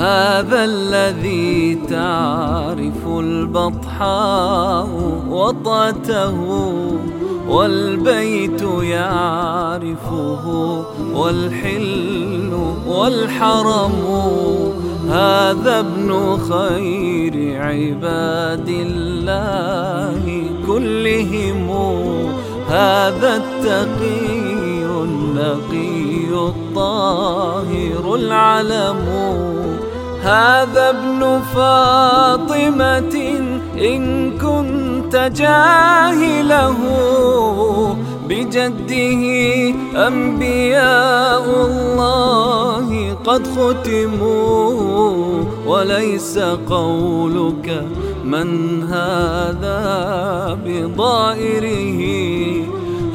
هذا الذي تعرف البطحاء وطأته والبيت يعرفه والحل والحرم. هذا ابن خير عباد الله كلهم. هذا التقي النقي الطاهر العلم. هذا ابن فاطمة إن كنت جاهله بجده أنبياء الله قد ختموا وليس قولك من هذا بضائره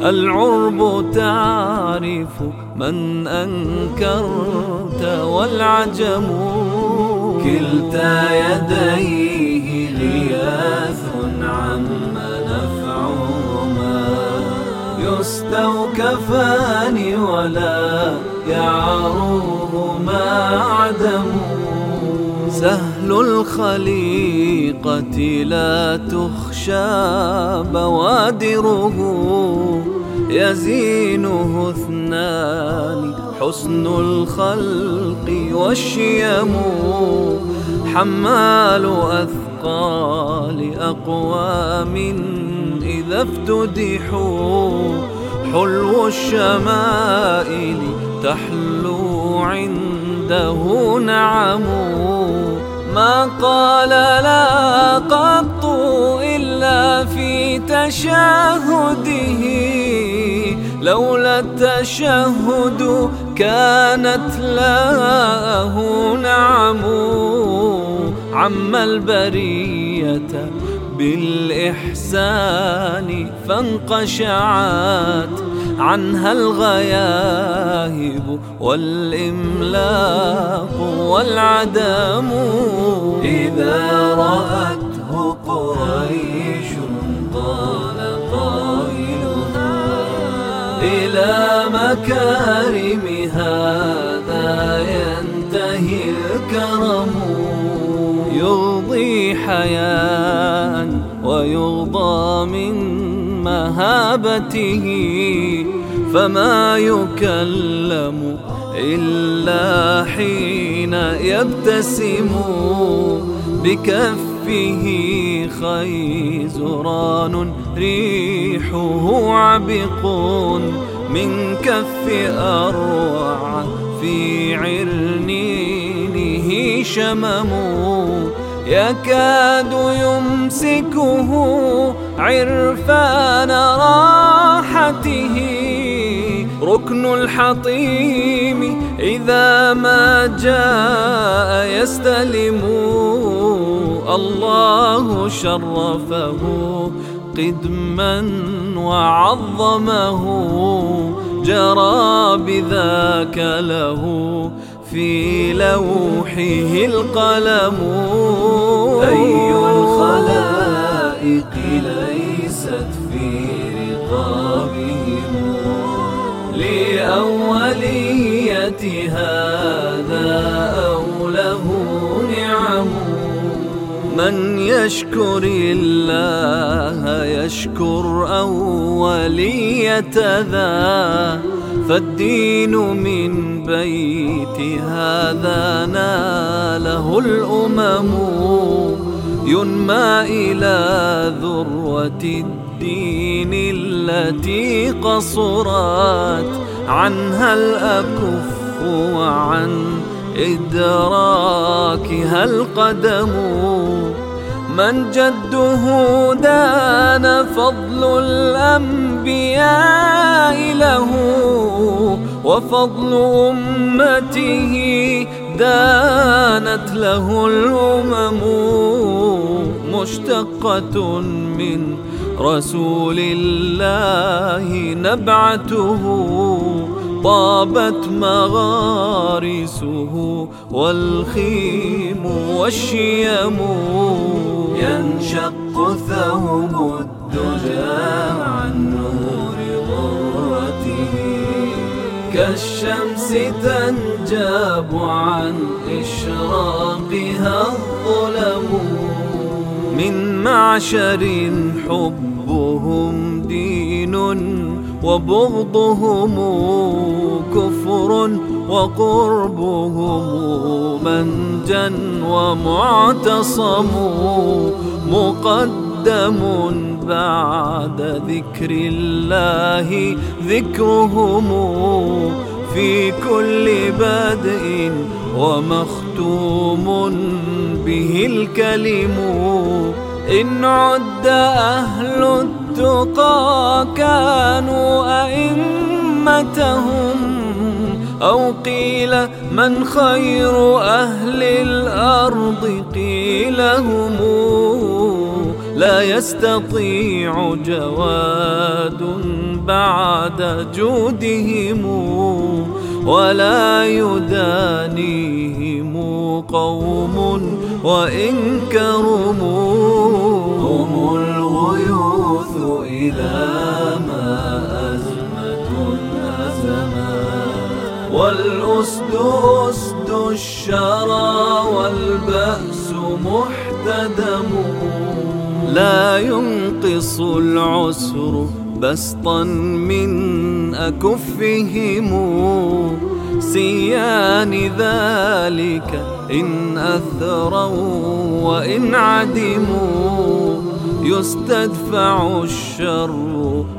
العرب تعرف من أنكرت والعجم كلتا يديه لياث عما نفعهما يستوكفان ولا يعروهما عدم سهل الخليقة لا تخشى بوادره يزينه اثنان حسن الخلق والشيم حمال أثقال أقوام إذا افتدحوا حلو الشمائل تحلو عنده نعم ما قال لا قط إلا في تشاهدي لولا التشهد كانت لاه نعم عم البرية بالإحسان فانقشعت عنها الغياهب والإملاق والعدم إذا رأته قريش طال إلى مكارم هذا ينتهي الكرم. يغضي حياة ويغضى من مهابته فما يكلم إلا حين يبتسم بكف فيه خيزران ريحه عبق من كف أروع في عرنينه شمم يكاد يمسكه عرفان راحته. ركن الحطيم إذا ما جاء يستلمون الله شرفه قدما وعظمه جرى بذاك له في لوحه القلم أي الخلائق ليست في رقابهم لأولية هذا أو من يشكر الله يشكر أولية ذا فالدين من بيت هذا ناله الأمم ينمى إلى ذروة الدين التي قصرت عنها الأكف وعنها إدراكها القدم من جده دان فضل الأنبياء له وفضل أمته دانت له الأمم مشتقة من رسول الله نبعته طابت مغارسه والخيم والشيم. ينشق ثوب الدجى عن نور ضوته كالشمس تنجاب عن إشراقها الظلم. من معشر حبهم دين وبغضهم كفر وقربهم منجا ومعتصم مقدم بعد ذكر الله ذكرهم في كل بدء ومختوم به الكلم إن عد أهل التقى كانوا أئمتهم أو قيل من خير أهل الأرض قيل هم لا يستطيع جواد بعد جودهم ولا يدانيهم قوم وإن كرموا إذا ما أزمة أزما والأسد أسد الشرى والبأس محتدم لا ينقص العسر بسطا من أكفهم سيان ذلك إن أثروا وإن عدموا يستدفع الشر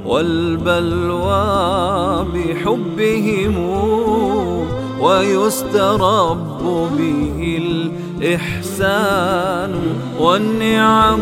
والبلوى بحبهم ويسترب به الإحسان والنعم